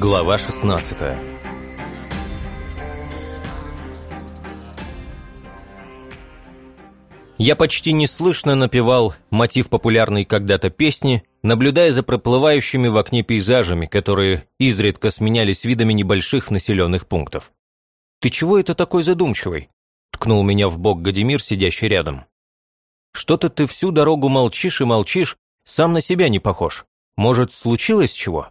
Глава 16 Я почти неслышно напевал мотив популярной когда-то песни, наблюдая за проплывающими в окне пейзажами, которые изредка сменялись видами небольших населенных пунктов. «Ты чего это такой задумчивый?» – ткнул меня в бок Гадимир, сидящий рядом. «Что-то ты всю дорогу молчишь и молчишь, сам на себя не похож. Может, случилось чего?»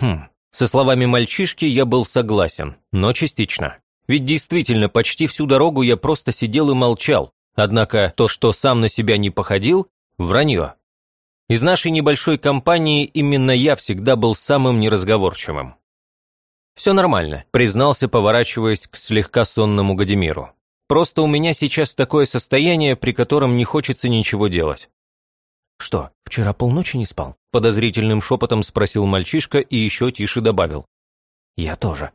«Хм, со словами мальчишки я был согласен, но частично. Ведь действительно, почти всю дорогу я просто сидел и молчал, однако то, что сам на себя не походил, вранье. Из нашей небольшой компании именно я всегда был самым неразговорчивым. «Все нормально», – признался, поворачиваясь к слегка сонному Гадимиру. «Просто у меня сейчас такое состояние, при котором не хочется ничего делать. «Что, вчера полночи не спал?» Подозрительным шепотом спросил мальчишка и еще тише добавил. «Я тоже».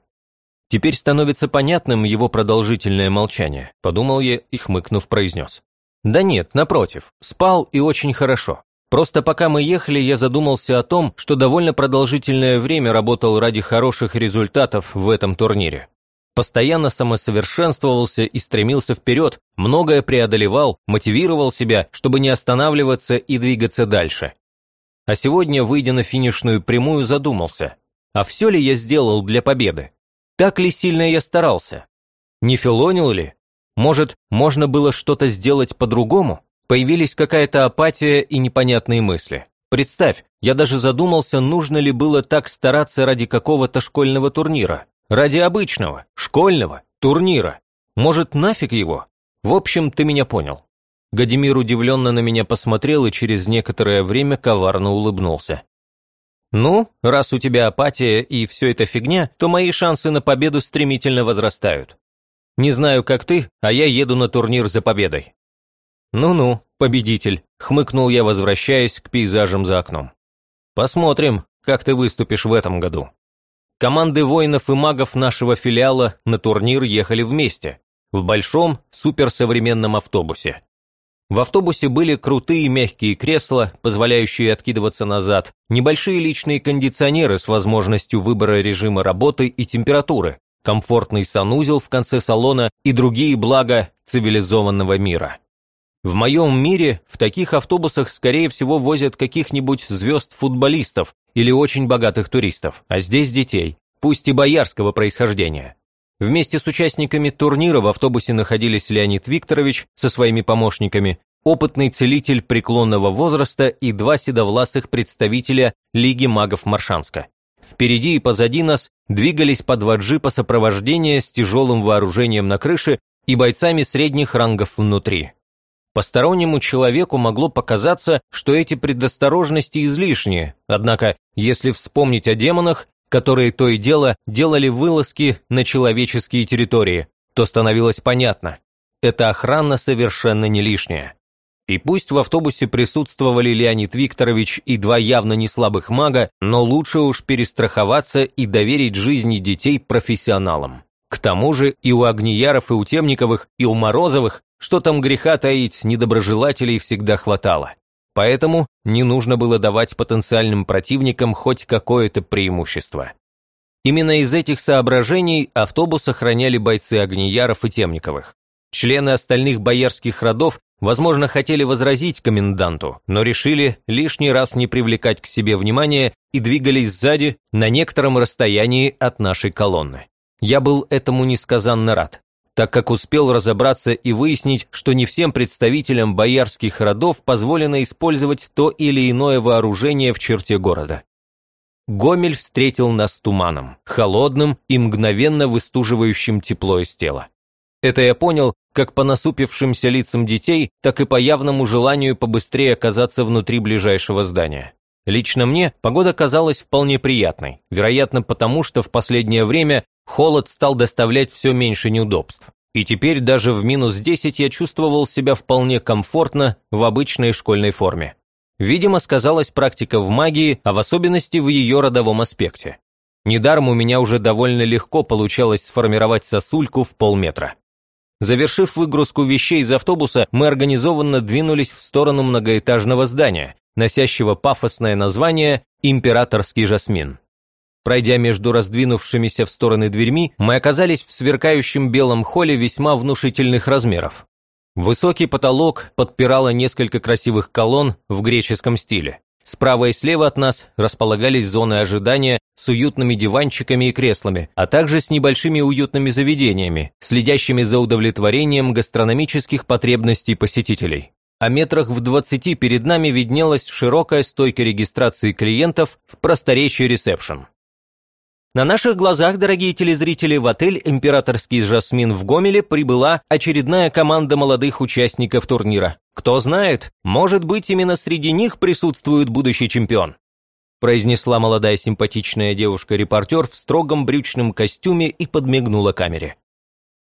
Теперь становится понятным его продолжительное молчание, подумал я и, хмыкнув, произнес. «Да нет, напротив, спал и очень хорошо. Просто пока мы ехали, я задумался о том, что довольно продолжительное время работал ради хороших результатов в этом турнире постоянно самосовершенствовался и стремился вперед, многое преодолевал, мотивировал себя, чтобы не останавливаться и двигаться дальше. А сегодня, выйдя на финишную прямую, задумался, а все ли я сделал для победы? Так ли сильно я старался? Не филонил ли? Может, можно было что-то сделать по-другому? Появились какая-то апатия и непонятные мысли. Представь, я даже задумался, нужно ли было так стараться ради какого-то школьного турнира. Ради обычного, школьного, турнира. Может, нафиг его? В общем, ты меня понял». Гадимир удивленно на меня посмотрел и через некоторое время коварно улыбнулся. «Ну, раз у тебя апатия и все это фигня, то мои шансы на победу стремительно возрастают. Не знаю, как ты, а я еду на турнир за победой». «Ну-ну, победитель», – хмыкнул я, возвращаясь к пейзажам за окном. «Посмотрим, как ты выступишь в этом году». Команды воинов и магов нашего филиала на турнир ехали вместе, в большом, суперсовременном автобусе. В автобусе были крутые мягкие кресла, позволяющие откидываться назад, небольшие личные кондиционеры с возможностью выбора режима работы и температуры, комфортный санузел в конце салона и другие блага цивилизованного мира. В моем мире в таких автобусах, скорее всего, возят каких-нибудь звезд-футболистов или очень богатых туристов, а здесь детей, пусть и боярского происхождения. Вместе с участниками турнира в автобусе находились Леонид Викторович со своими помощниками, опытный целитель преклонного возраста и два седовласых представителя Лиги магов Маршанска. Впереди и позади нас двигались по два джипа сопровождения с тяжелым вооружением на крыше и бойцами средних рангов внутри. Постороннему человеку могло показаться, что эти предосторожности излишние, однако, если вспомнить о демонах, которые то и дело делали вылазки на человеческие территории, то становилось понятно, эта охрана совершенно не лишняя. И пусть в автобусе присутствовали Леонид Викторович и два явно не слабых мага, но лучше уж перестраховаться и доверить жизни детей профессионалам. К тому же и у Огнияров, и у Темниковых, и у Морозовых что там греха таить, недоброжелателей всегда хватало. Поэтому не нужно было давать потенциальным противникам хоть какое-то преимущество. Именно из этих соображений автобус охраняли бойцы Огнияров и Темниковых. Члены остальных боярских родов, возможно, хотели возразить коменданту, но решили лишний раз не привлекать к себе внимания и двигались сзади на некотором расстоянии от нашей колонны. Я был этому несказанно рад так как успел разобраться и выяснить, что не всем представителям боярских родов позволено использовать то или иное вооружение в черте города. Гомель встретил нас туманом, холодным и мгновенно выстуживающим тепло из тела. Это я понял как по насупившимся лицам детей, так и по явному желанию побыстрее оказаться внутри ближайшего здания. Лично мне погода казалась вполне приятной, вероятно потому, что в последнее время Холод стал доставлять все меньше неудобств. И теперь даже в минус 10 я чувствовал себя вполне комфортно в обычной школьной форме. Видимо, сказалась практика в магии, а в особенности в ее родовом аспекте. Недаром у меня уже довольно легко получалось сформировать сосульку в полметра. Завершив выгрузку вещей из автобуса, мы организованно двинулись в сторону многоэтажного здания, носящего пафосное название «Императорский жасмин». Пройдя между раздвинувшимися в стороны дверьми, мы оказались в сверкающем белом холле весьма внушительных размеров. Высокий потолок подпирало несколько красивых колонн в греческом стиле. Справа и слева от нас располагались зоны ожидания с уютными диванчиками и креслами, а также с небольшими уютными заведениями, следящими за удовлетворением гастрономических потребностей посетителей. А метрах в двадцати перед нами виднелась широкая стойка регистрации клиентов в просторечии ресепшн. На наших глазах, дорогие телезрители, в отель «Императорский Жасмин» в Гомеле прибыла очередная команда молодых участников турнира. Кто знает, может быть, именно среди них присутствует будущий чемпион произнесла молодая симпатичная девушка-репортер в строгом брючном костюме и подмигнула камере.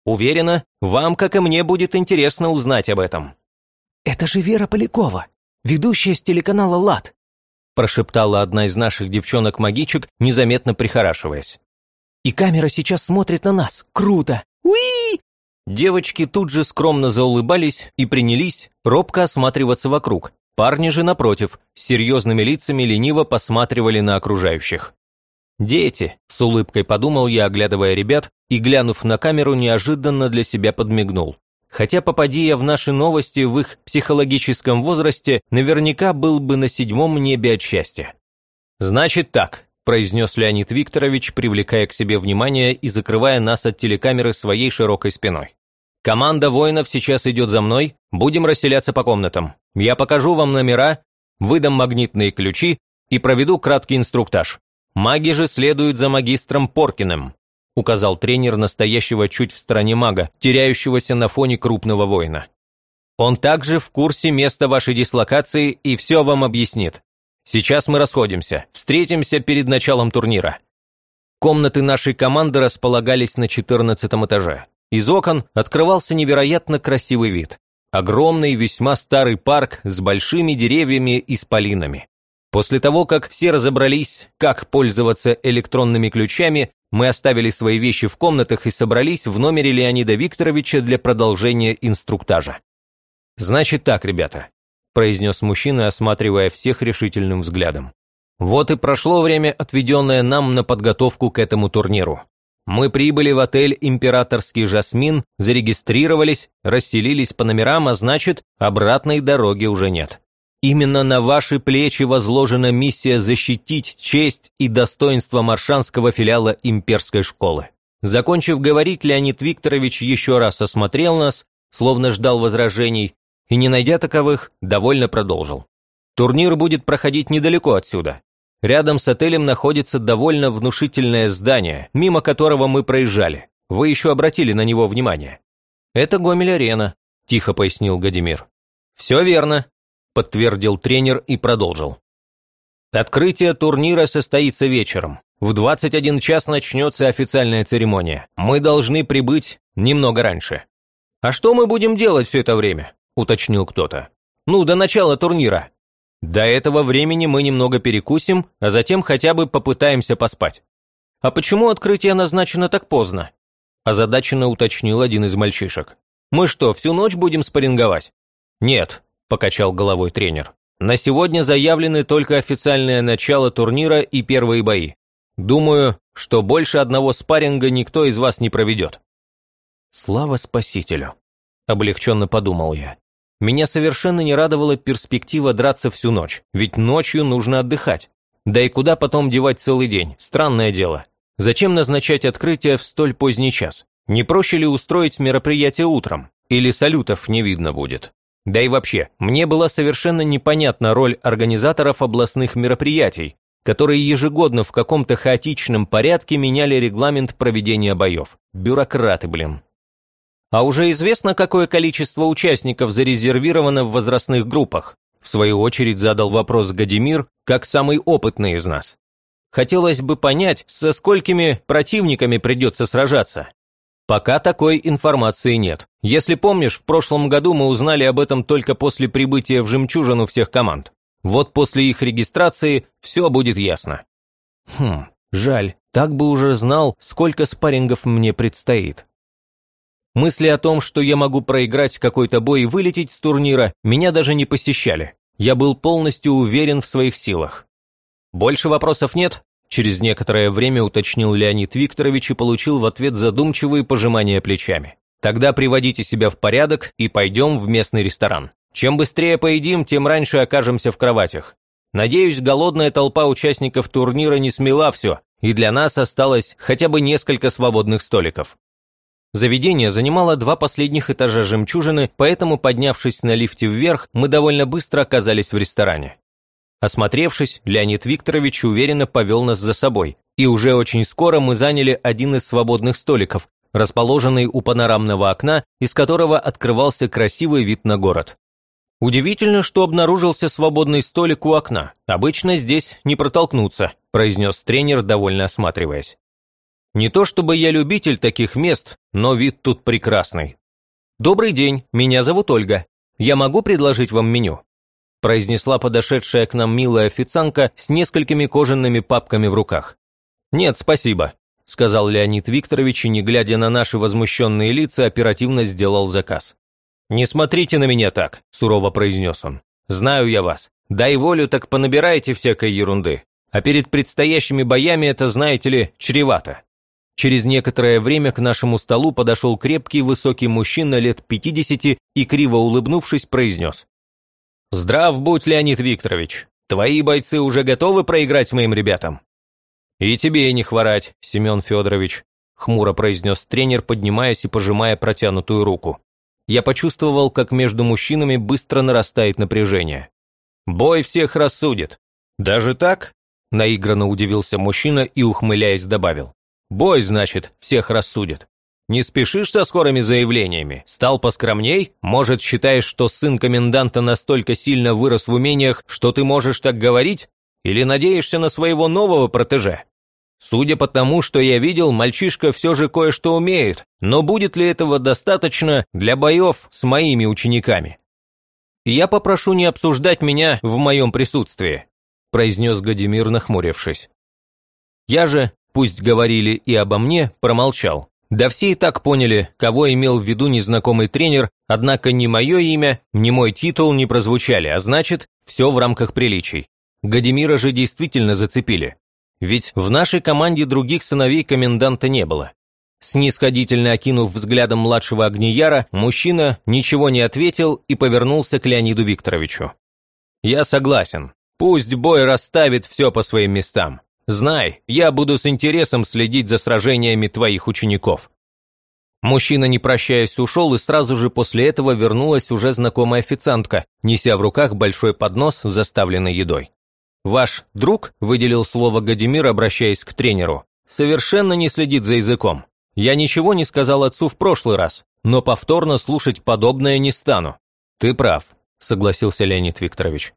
«Уверена, вам, как и мне, будет интересно узнать об этом». «Это же Вера Полякова, ведущая с телеканала «ЛАД», прошептала одна из наших девчонок-магичек, незаметно прихорашиваясь. «И камера сейчас смотрит на нас. Круто! Уи!» Девочки тут же скромно заулыбались и принялись робко осматриваться вокруг, Парни же, напротив, с серьезными лицами лениво посматривали на окружающих. «Дети», – с улыбкой подумал я, оглядывая ребят, и, глянув на камеру, неожиданно для себя подмигнул. Хотя, попади я в наши новости в их психологическом возрасте, наверняка был бы на седьмом небе от счастья. «Значит так», – произнес Леонид Викторович, привлекая к себе внимание и закрывая нас от телекамеры своей широкой спиной. Команда воинов сейчас идет за мной, будем расселяться по комнатам. Я покажу вам номера, выдам магнитные ключи и проведу краткий инструктаж. Маги же следуют за магистром Поркиным, указал тренер настоящего чуть в стороне мага, теряющегося на фоне крупного воина. Он также в курсе места вашей дислокации и все вам объяснит. Сейчас мы расходимся, встретимся перед началом турнира. Комнаты нашей команды располагались на 14 этаже. Из окон открывался невероятно красивый вид. Огромный, весьма старый парк с большими деревьями и спалинами. После того, как все разобрались, как пользоваться электронными ключами, мы оставили свои вещи в комнатах и собрались в номере Леонида Викторовича для продолжения инструктажа. «Значит так, ребята», – произнес мужчина, осматривая всех решительным взглядом. «Вот и прошло время, отведенное нам на подготовку к этому турниру. Мы прибыли в отель «Императорский Жасмин», зарегистрировались, расселились по номерам, а значит, обратной дороги уже нет. Именно на ваши плечи возложена миссия защитить честь и достоинство маршанского филиала имперской школы. Закончив говорить, Леонид Викторович еще раз осмотрел нас, словно ждал возражений, и, не найдя таковых, довольно продолжил. Турнир будет проходить недалеко отсюда. Рядом с отелем находится довольно внушительное здание, мимо которого мы проезжали. Вы еще обратили на него внимание. Это Гомель-арена, тихо пояснил Гадимир. Все верно, подтвердил тренер и продолжил. Открытие турнира состоится вечером. В 21 час начнется официальная церемония. Мы должны прибыть немного раньше. А что мы будем делать все это время? уточнил кто-то. Ну, до начала турнира. До этого времени мы немного перекусим, а затем хотя бы попытаемся поспать. А почему открытие назначено так поздно? Озадаченно уточнил один из мальчишек. Мы что, всю ночь будем спарринговать? Нет, покачал головой тренер. На сегодня заявлены только официальное начало турнира и первые бои. Думаю, что больше одного спарринга никто из вас не проведет. Слава спасителю, облегченно подумал я. Меня совершенно не радовала перспектива драться всю ночь, ведь ночью нужно отдыхать. Да и куда потом девать целый день? Странное дело. Зачем назначать открытие в столь поздний час? Не проще ли устроить мероприятие утром? Или салютов не видно будет? Да и вообще, мне была совершенно непонятна роль организаторов областных мероприятий, которые ежегодно в каком-то хаотичном порядке меняли регламент проведения боев. Бюрократы, блин. А уже известно, какое количество участников зарезервировано в возрастных группах? В свою очередь задал вопрос Гадимир, как самый опытный из нас. Хотелось бы понять, со сколькими противниками придется сражаться. Пока такой информации нет. Если помнишь, в прошлом году мы узнали об этом только после прибытия в «Жемчужину» всех команд. Вот после их регистрации все будет ясно. Хм, жаль, так бы уже знал, сколько спаррингов мне предстоит. Мысли о том, что я могу проиграть какой-то бой и вылететь с турнира, меня даже не посещали. Я был полностью уверен в своих силах. «Больше вопросов нет?» Через некоторое время уточнил Леонид Викторович и получил в ответ задумчивые пожимания плечами. Тогда приводите себя в порядок и пойдем в местный ресторан. Чем быстрее поедим, тем раньше окажемся в кроватях. Надеюсь, голодная толпа участников турнира не смела все, и для нас осталось хотя бы несколько свободных столиков. Заведение занимало два последних этажа жемчужины, поэтому, поднявшись на лифте вверх, мы довольно быстро оказались в ресторане. Осмотревшись, Леонид Викторович уверенно повел нас за собой, и уже очень скоро мы заняли один из свободных столиков, расположенный у панорамного окна, из которого открывался красивый вид на город. «Удивительно, что обнаружился свободный столик у окна. Обычно здесь не протолкнуться», – произнес тренер, довольно осматриваясь. «Не то чтобы я любитель таких мест, но вид тут прекрасный». «Добрый день, меня зовут Ольга. Я могу предложить вам меню?» Произнесла подошедшая к нам милая официантка с несколькими кожаными папками в руках. «Нет, спасибо», – сказал Леонид Викторович и, не глядя на наши возмущенные лица, оперативно сделал заказ. «Не смотрите на меня так», – сурово произнес он. «Знаю я вас. Дай волю, так понабирайте всякой ерунды. А перед предстоящими боями это, знаете ли, чревато». Через некоторое время к нашему столу подошел крепкий высокий мужчина лет 50 и, криво улыбнувшись, произнес. «Здрав будь, Леонид Викторович. Твои бойцы уже готовы проиграть моим ребятам?» «И тебе не хворать, Семен Федорович», – хмуро произнес тренер, поднимаясь и пожимая протянутую руку. Я почувствовал, как между мужчинами быстро нарастает напряжение. «Бой всех рассудит». «Даже так?» – наигранно удивился мужчина и, ухмыляясь, добавил. «Бой, значит, всех рассудит». Не спешишь со скорыми заявлениями? Стал поскромней? Может, считаешь, что сын коменданта настолько сильно вырос в умениях, что ты можешь так говорить? Или надеешься на своего нового протеже? Судя по тому, что я видел, мальчишка все же кое-что умеет, но будет ли этого достаточно для боев с моими учениками? «Я попрошу не обсуждать меня в моем присутствии», произнес Гадимир, нахмурившись. Я же, пусть говорили и обо мне, промолчал. Да все и так поняли, кого имел в виду незнакомый тренер, однако ни мое имя, ни мой титул не прозвучали, а значит, все в рамках приличий. Гадимира же действительно зацепили. Ведь в нашей команде других сыновей коменданта не было. Снисходительно окинув взглядом младшего Огнияра, мужчина ничего не ответил и повернулся к Леониду Викторовичу. «Я согласен. Пусть бой расставит все по своим местам. Знай, я буду с интересом следить за сражениями твоих учеников». Мужчина, не прощаясь, ушел, и сразу же после этого вернулась уже знакомая официантка, неся в руках большой поднос, заставленный едой. «Ваш друг», – выделил слово Гадимир, обращаясь к тренеру, – «совершенно не следит за языком. Я ничего не сказал отцу в прошлый раз, но повторно слушать подобное не стану». «Ты прав», – согласился Леонид Викторович.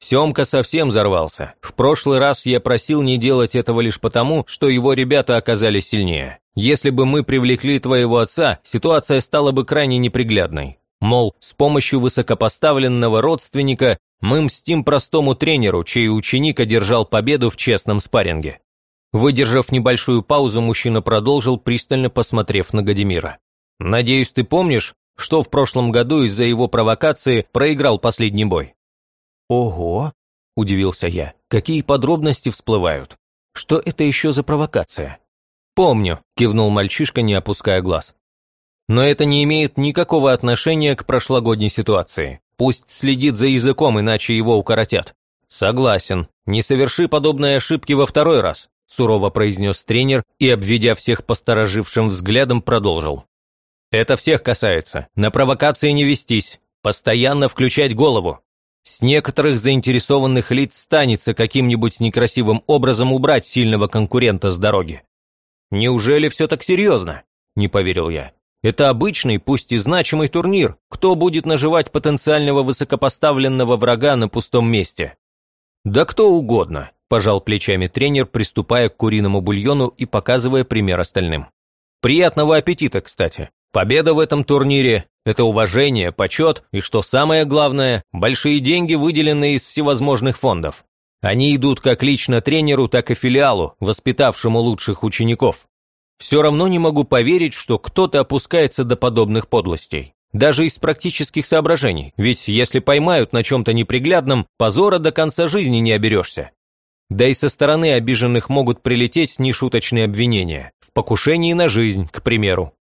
Семка совсем взорвался. В прошлый раз я просил не делать этого лишь потому, что его ребята оказались сильнее. Если бы мы привлекли твоего отца, ситуация стала бы крайне неприглядной. Мол, с помощью высокопоставленного родственника мы мстим простому тренеру, чей ученик одержал победу в честном спарринге. Выдержав небольшую паузу, мужчина продолжил, пристально посмотрев на Гадимира. «Надеюсь, ты помнишь, что в прошлом году из-за его провокации проиграл последний бой?» «Ого!» – удивился я. «Какие подробности всплывают? Что это еще за провокация?» «Помню», – кивнул мальчишка, не опуская глаз. «Но это не имеет никакого отношения к прошлогодней ситуации. Пусть следит за языком, иначе его укоротят». «Согласен. Не соверши подобной ошибки во второй раз», – сурово произнес тренер и, обведя всех посторожившим взглядом, продолжил. «Это всех касается. На провокации не вестись. Постоянно включать голову. С некоторых заинтересованных лиц станется каким-нибудь некрасивым образом убрать сильного конкурента с дороги. «Неужели все так серьезно?» – не поверил я. «Это обычный, пусть и значимый турнир. Кто будет наживать потенциального высокопоставленного врага на пустом месте?» «Да кто угодно», – пожал плечами тренер, приступая к куриному бульону и показывая пример остальным. «Приятного аппетита, кстати. Победа в этом турнире – это уважение, почет и, что самое главное, большие деньги, выделенные из всевозможных фондов. Они идут как лично тренеру, так и филиалу, воспитавшему лучших учеников. Все равно не могу поверить, что кто-то опускается до подобных подлостей. Даже из практических соображений, ведь если поймают на чем-то неприглядном, позора до конца жизни не оберешься. Да и со стороны обиженных могут прилететь нешуточные обвинения. В покушении на жизнь, к примеру.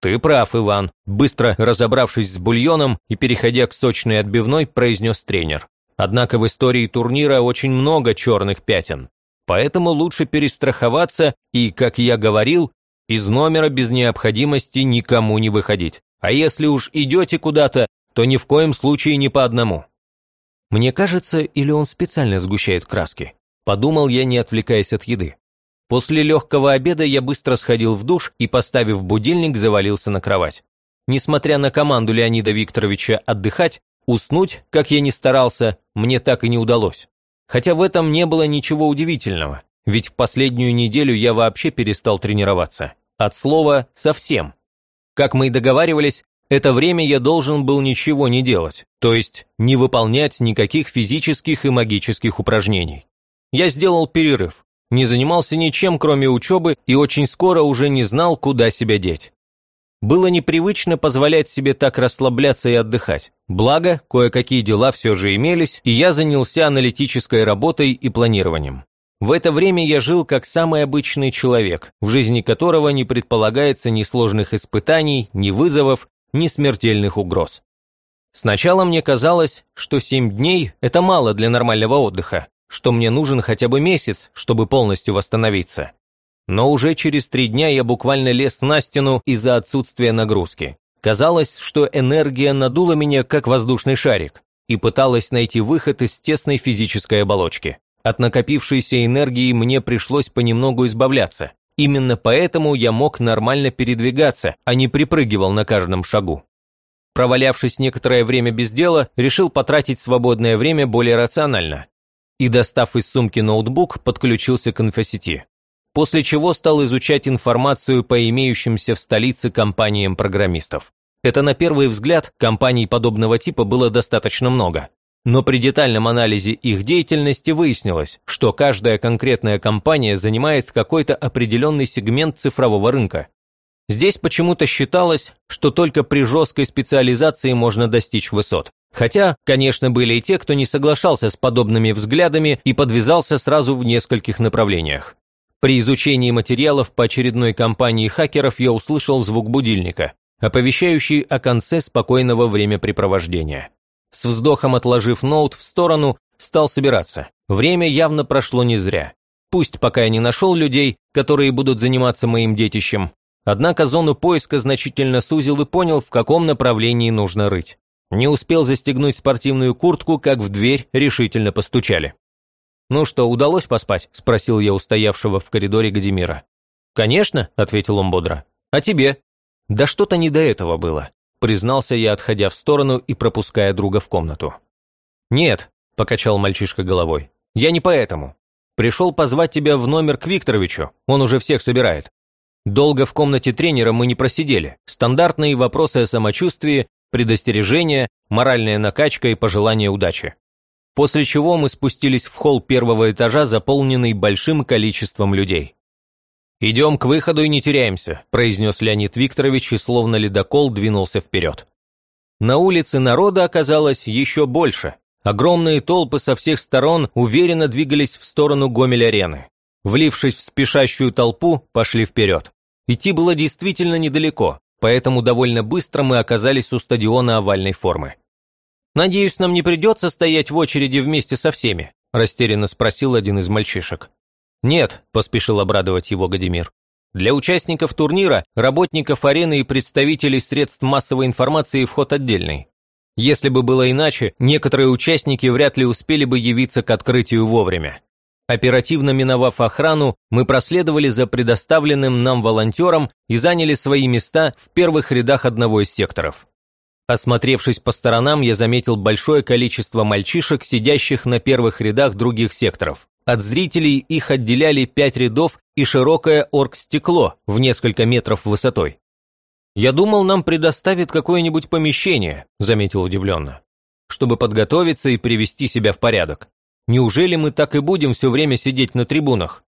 «Ты прав, Иван», – быстро разобравшись с бульоном и переходя к сочной отбивной, произнес тренер. Однако в истории турнира очень много черных пятен. Поэтому лучше перестраховаться и, как я говорил, из номера без необходимости никому не выходить. А если уж идете куда-то, то ни в коем случае не по одному. Мне кажется, или он специально сгущает краски. Подумал я, не отвлекаясь от еды. После легкого обеда я быстро сходил в душ и, поставив будильник, завалился на кровать. Несмотря на команду Леонида Викторовича отдыхать, уснуть, как я ни старался, мне так и не удалось. Хотя в этом не было ничего удивительного, ведь в последнюю неделю я вообще перестал тренироваться. От слова «совсем». Как мы и договаривались, это время я должен был ничего не делать, то есть не выполнять никаких физических и магических упражнений. Я сделал перерыв, не занимался ничем, кроме учебы, и очень скоро уже не знал, куда себя деть. Было непривычно позволять себе так расслабляться и отдыхать. Благо, кое-какие дела все же имелись, и я занялся аналитической работой и планированием. В это время я жил как самый обычный человек, в жизни которого не предполагается ни сложных испытаний, ни вызовов, ни смертельных угроз. Сначала мне казалось, что семь дней – это мало для нормального отдыха, что мне нужен хотя бы месяц, чтобы полностью восстановиться. Но уже через три дня я буквально лез на стену из-за отсутствия нагрузки. Казалось, что энергия надула меня, как воздушный шарик, и пыталась найти выход из тесной физической оболочки. От накопившейся энергии мне пришлось понемногу избавляться. Именно поэтому я мог нормально передвигаться, а не припрыгивал на каждом шагу. Провалявшись некоторое время без дела, решил потратить свободное время более рационально и, достав из сумки ноутбук, подключился к инфосети. После чего стал изучать информацию по имеющимся в столице компаниям программистов. Это на первый взгляд компаний подобного типа было достаточно много. Но при детальном анализе их деятельности выяснилось, что каждая конкретная компания занимает какой-то определенный сегмент цифрового рынка. Здесь почему-то считалось, что только при жесткой специализации можно достичь высот. Хотя, конечно, были и те, кто не соглашался с подобными взглядами и подвязался сразу в нескольких направлениях. При изучении материалов по очередной кампании хакеров я услышал звук будильника, оповещающий о конце спокойного времяпрепровождения. С вздохом отложив ноут в сторону, стал собираться. Время явно прошло не зря. Пусть пока я не нашел людей, которые будут заниматься моим детищем, однако зону поиска значительно сузил и понял, в каком направлении нужно рыть. Не успел застегнуть спортивную куртку, как в дверь решительно постучали. «Ну что, удалось поспать?» – спросил я устоявшего в коридоре Гадимира. «Конечно», – ответил он бодро. «А тебе?» «Да что-то не до этого было», – признался я, отходя в сторону и пропуская друга в комнату. «Нет», – покачал мальчишка головой, – «я не поэтому. Пришел позвать тебя в номер к Викторовичу, он уже всех собирает. Долго в комнате тренера мы не просидели. Стандартные вопросы о самочувствии, предостережение, моральная накачка и пожелание удачи. После чего мы спустились в холл первого этажа, заполненный большим количеством людей. «Идем к выходу и не теряемся», – произнес Леонид Викторович и словно ледокол двинулся вперед. На улице народа оказалось еще больше. Огромные толпы со всех сторон уверенно двигались в сторону Гомель-арены. Влившись в спешащую толпу, пошли вперед. Идти было действительно недалеко, поэтому довольно быстро мы оказались у стадиона овальной формы. «Надеюсь, нам не придется стоять в очереди вместе со всеми?» – растерянно спросил один из мальчишек. «Нет», – поспешил обрадовать его Гадимир. «Для участников турнира, работников арены и представителей средств массовой информации вход отдельный. Если бы было иначе, некоторые участники вряд ли успели бы явиться к открытию вовремя. Оперативно миновав охрану, мы проследовали за предоставленным нам волонтером и заняли свои места в первых рядах одного из секторов. Осмотревшись по сторонам, я заметил большое количество мальчишек, сидящих на первых рядах других секторов. От зрителей их отделяли пять рядов и широкое оргстекло в несколько метров высотой. «Я думал, нам предоставят какое-нибудь помещение», – заметил удивленно, «чтобы подготовиться и привести себя в порядок. Неужели мы так и будем все время сидеть на трибунах?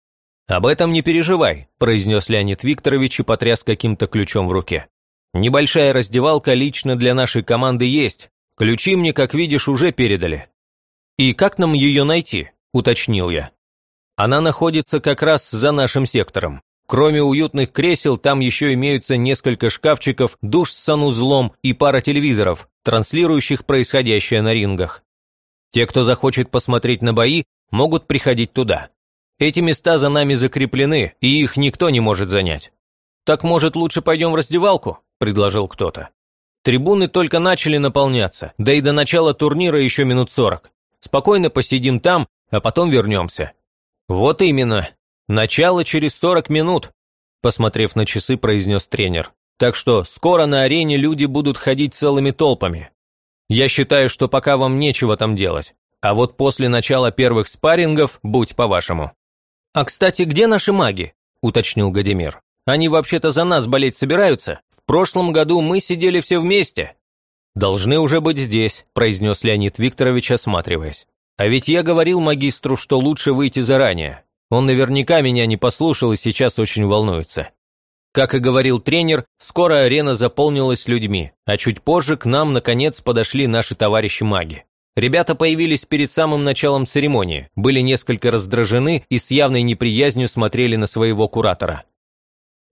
Об этом не переживай, произнес Леонид Викторович и потряс каким-то ключом в руке. Небольшая раздевалка лично для нашей команды есть. Ключи мне, как видишь, уже передали. И как нам ее найти? уточнил я. Она находится как раз за нашим сектором. Кроме уютных кресел, там еще имеются несколько шкафчиков, душ с санузлом и пара телевизоров, транслирующих происходящее на рингах. Те, кто захочет посмотреть на бои, могут приходить туда. Эти места за нами закреплены, и их никто не может занять. «Так, может, лучше пойдем в раздевалку?» – предложил кто-то. Трибуны только начали наполняться, да и до начала турнира еще минут сорок. Спокойно посидим там, а потом вернемся. Вот именно, «Начало через 40 минут», – посмотрев на часы, произнес тренер. «Так что скоро на арене люди будут ходить целыми толпами. Я считаю, что пока вам нечего там делать. А вот после начала первых спаррингов будь по-вашему». «А, кстати, где наши маги?» – уточнил Гадимир. «Они вообще-то за нас болеть собираются? В прошлом году мы сидели все вместе». «Должны уже быть здесь», – произнес Леонид Викторович, осматриваясь. «А ведь я говорил магистру, что лучше выйти заранее. Он наверняка меня не послушал и сейчас очень волнуется. Как и говорил тренер, скоро арена заполнилась людьми, а чуть позже к нам, наконец, подошли наши товарищи-маги. Ребята появились перед самым началом церемонии, были несколько раздражены и с явной неприязнью смотрели на своего куратора.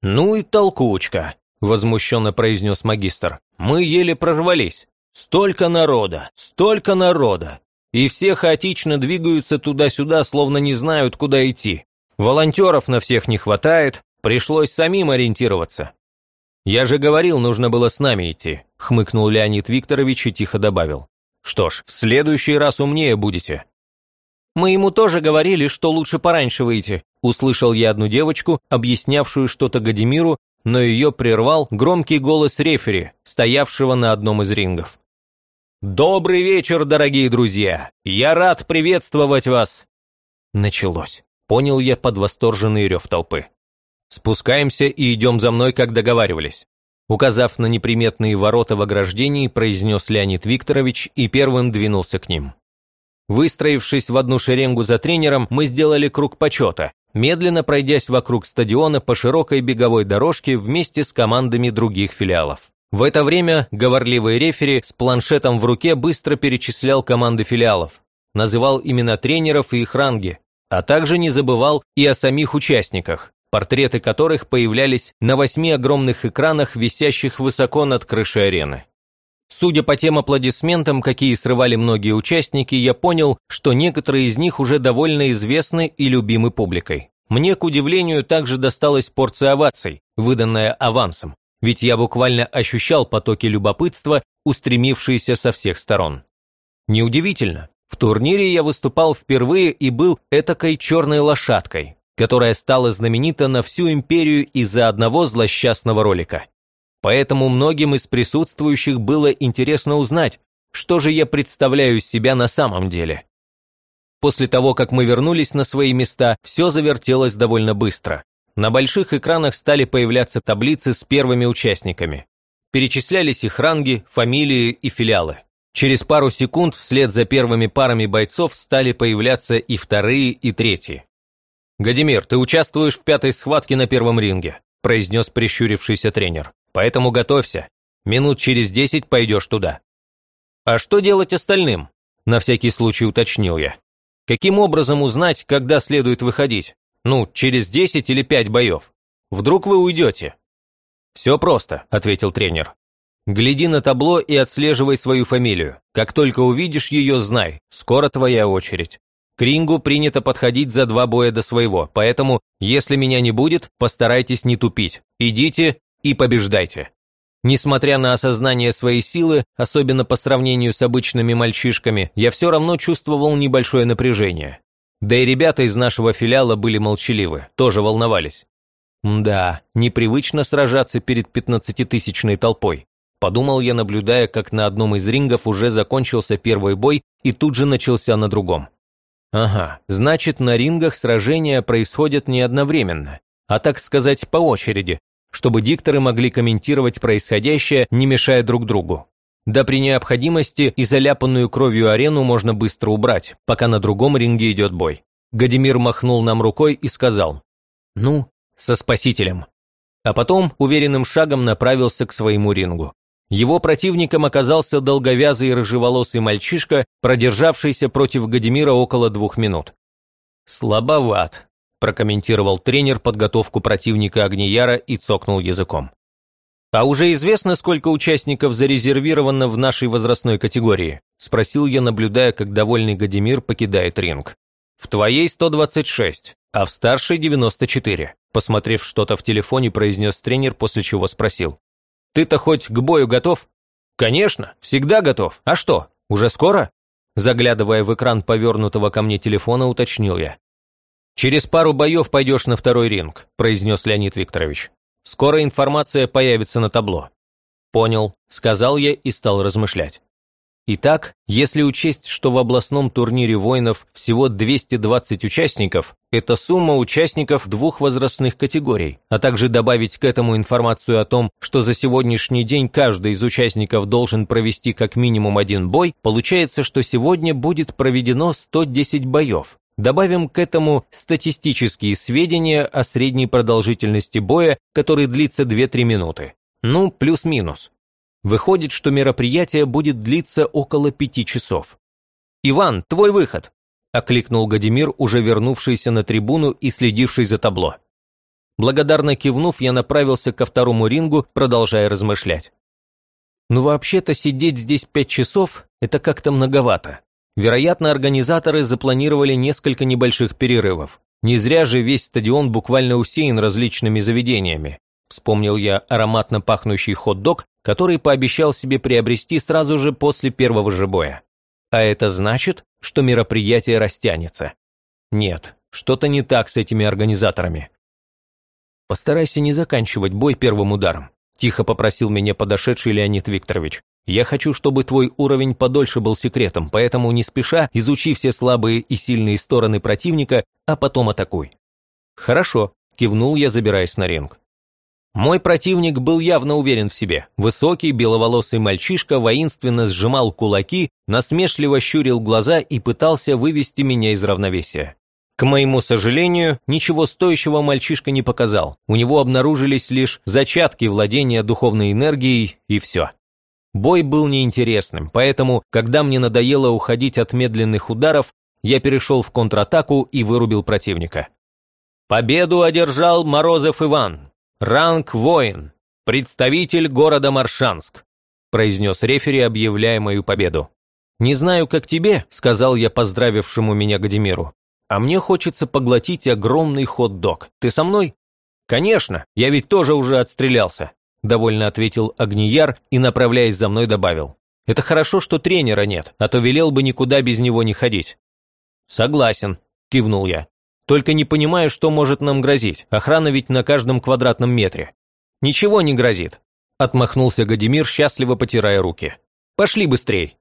«Ну и толкучка», – возмущенно произнес магистр. «Мы еле прорвались. Столько народа, столько народа и все хаотично двигаются туда-сюда, словно не знают, куда идти. Волонтеров на всех не хватает, пришлось самим ориентироваться. «Я же говорил, нужно было с нами идти», – хмыкнул Леонид Викторович и тихо добавил. «Что ж, в следующий раз умнее будете». «Мы ему тоже говорили, что лучше пораньше выйти», – услышал я одну девочку, объяснявшую что-то Гадимиру, но ее прервал громкий голос рефери, стоявшего на одном из рингов. Добрый вечер, дорогие друзья! Я рад приветствовать вас! Началось. Понял я под восторженный рев толпы. Спускаемся и идем за мной, как договаривались. Указав на неприметные ворота в ограждении, произнес Леонид Викторович и первым двинулся к ним. Выстроившись в одну шеренгу за тренером, мы сделали круг почета, медленно пройдясь вокруг стадиона по широкой беговой дорожке вместе с командами других филиалов. В это время говорливый рефери с планшетом в руке быстро перечислял команды филиалов, называл имена тренеров и их ранги, а также не забывал и о самих участниках, портреты которых появлялись на восьми огромных экранах, висящих высоко над крышей арены. Судя по тем аплодисментам, какие срывали многие участники, я понял, что некоторые из них уже довольно известны и любимы публикой. Мне, к удивлению, также досталась порция оваций, выданная авансом ведь я буквально ощущал потоки любопытства, устремившиеся со всех сторон. Неудивительно, в турнире я выступал впервые и был этакой черной лошадкой, которая стала знаменита на всю империю из-за одного злосчастного ролика. Поэтому многим из присутствующих было интересно узнать, что же я представляю из себя на самом деле. После того, как мы вернулись на свои места, все завертелось довольно быстро. На больших экранах стали появляться таблицы с первыми участниками. Перечислялись их ранги, фамилии и филиалы. Через пару секунд вслед за первыми парами бойцов стали появляться и вторые, и третьи. «Гадимир, ты участвуешь в пятой схватке на первом ринге», произнес прищурившийся тренер. «Поэтому готовься. Минут через десять пойдешь туда». «А что делать остальным?» На всякий случай уточнил я. «Каким образом узнать, когда следует выходить? Ну, через 10 или 5 боев. Вдруг вы уйдете?» «Все просто», – ответил тренер. «Гляди на табло и отслеживай свою фамилию. Как только увидишь ее, знай, скоро твоя очередь. К рингу принято подходить за два боя до своего, поэтому, если меня не будет, постарайтесь не тупить. Идите и побеждайте». Несмотря на осознание своей силы, особенно по сравнению с обычными мальчишками, я все равно чувствовал небольшое напряжение. Да и ребята из нашего филиала были молчаливы, тоже волновались. Да, непривычно сражаться перед пятнадцатитысячной толпой. Подумал я, наблюдая, как на одном из рингов уже закончился первый бой и тут же начался на другом. Ага, значит, на рингах сражения происходят не одновременно, а так сказать по очереди, чтобы дикторы могли комментировать происходящее, не мешая друг другу. Да при необходимости и заляпанную кровью арену можно быстро убрать, пока на другом ринге идет бой. Гадимир махнул нам рукой и сказал «Ну, со спасителем». А потом уверенным шагом направился к своему рингу. Его противником оказался долговязый рыжеволосый мальчишка, продержавшийся против Гадимира около двух минут. «Слабоват», – прокомментировал тренер подготовку противника Огнияра и цокнул языком. «А уже известно, сколько участников зарезервировано в нашей возрастной категории?» – спросил я, наблюдая, как довольный Гадимир покидает ринг. «В твоей 126, а в старшей 94», – посмотрев что-то в телефоне, произнес тренер, после чего спросил. «Ты-то хоть к бою готов?» «Конечно, всегда готов. А что, уже скоро?» Заглядывая в экран повернутого ко мне телефона, уточнил я. «Через пару боев пойдешь на второй ринг», – произнес Леонид Викторович. Скоро информация появится на табло». «Понял», – сказал я и стал размышлять. Итак, если учесть, что в областном турнире воинов всего 220 участников, это сумма участников двух возрастных категорий, а также добавить к этому информацию о том, что за сегодняшний день каждый из участников должен провести как минимум один бой, получается, что сегодня будет проведено 110 боев. Добавим к этому статистические сведения о средней продолжительности боя, который длится 2-3 минуты. Ну, плюс-минус. Выходит, что мероприятие будет длиться около пяти часов. «Иван, твой выход!» – окликнул Гадимир, уже вернувшийся на трибуну и следивший за табло. Благодарно кивнув, я направился ко второму рингу, продолжая размышлять. Ну вообще-то сидеть здесь пять часов – это как-то многовато. Вероятно, организаторы запланировали несколько небольших перерывов. Не зря же весь стадион буквально усеян различными заведениями. Вспомнил я ароматно пахнущий хот-дог, который пообещал себе приобрести сразу же после первого же боя. А это значит, что мероприятие растянется. Нет, что-то не так с этими организаторами. Постарайся не заканчивать бой первым ударом. Тихо попросил меня подошедший Леонид Викторович. Я хочу, чтобы твой уровень подольше был секретом, поэтому не спеша изучи все слабые и сильные стороны противника, а потом атакуй». «Хорошо», – кивнул я, забираясь на ринг. Мой противник был явно уверен в себе. Высокий, беловолосый мальчишка воинственно сжимал кулаки, насмешливо щурил глаза и пытался вывести меня из равновесия. К моему сожалению, ничего стоящего мальчишка не показал. У него обнаружились лишь зачатки владения духовной энергией и все. Бой был неинтересным, поэтому, когда мне надоело уходить от медленных ударов, я перешел в контратаку и вырубил противника. Победу одержал Морозов Иван, ранг воин, представитель города Маршанск, произнес рефери, объявляя мою победу. «Не знаю, как тебе», – сказал я поздравившему меня Гадимиру, «а мне хочется поглотить огромный хот-дог. Ты со мной?» «Конечно, я ведь тоже уже отстрелялся», – довольно ответил Огнияр и, направляясь за мной, добавил. «Это хорошо, что тренера нет, а то велел бы никуда без него не ходить». «Согласен», – кивнул я. «Только не понимаю, что может нам грозить. Охрана ведь на каждом квадратном метре». «Ничего не грозит», – отмахнулся Гадимир, счастливо потирая руки. «Пошли быстрей».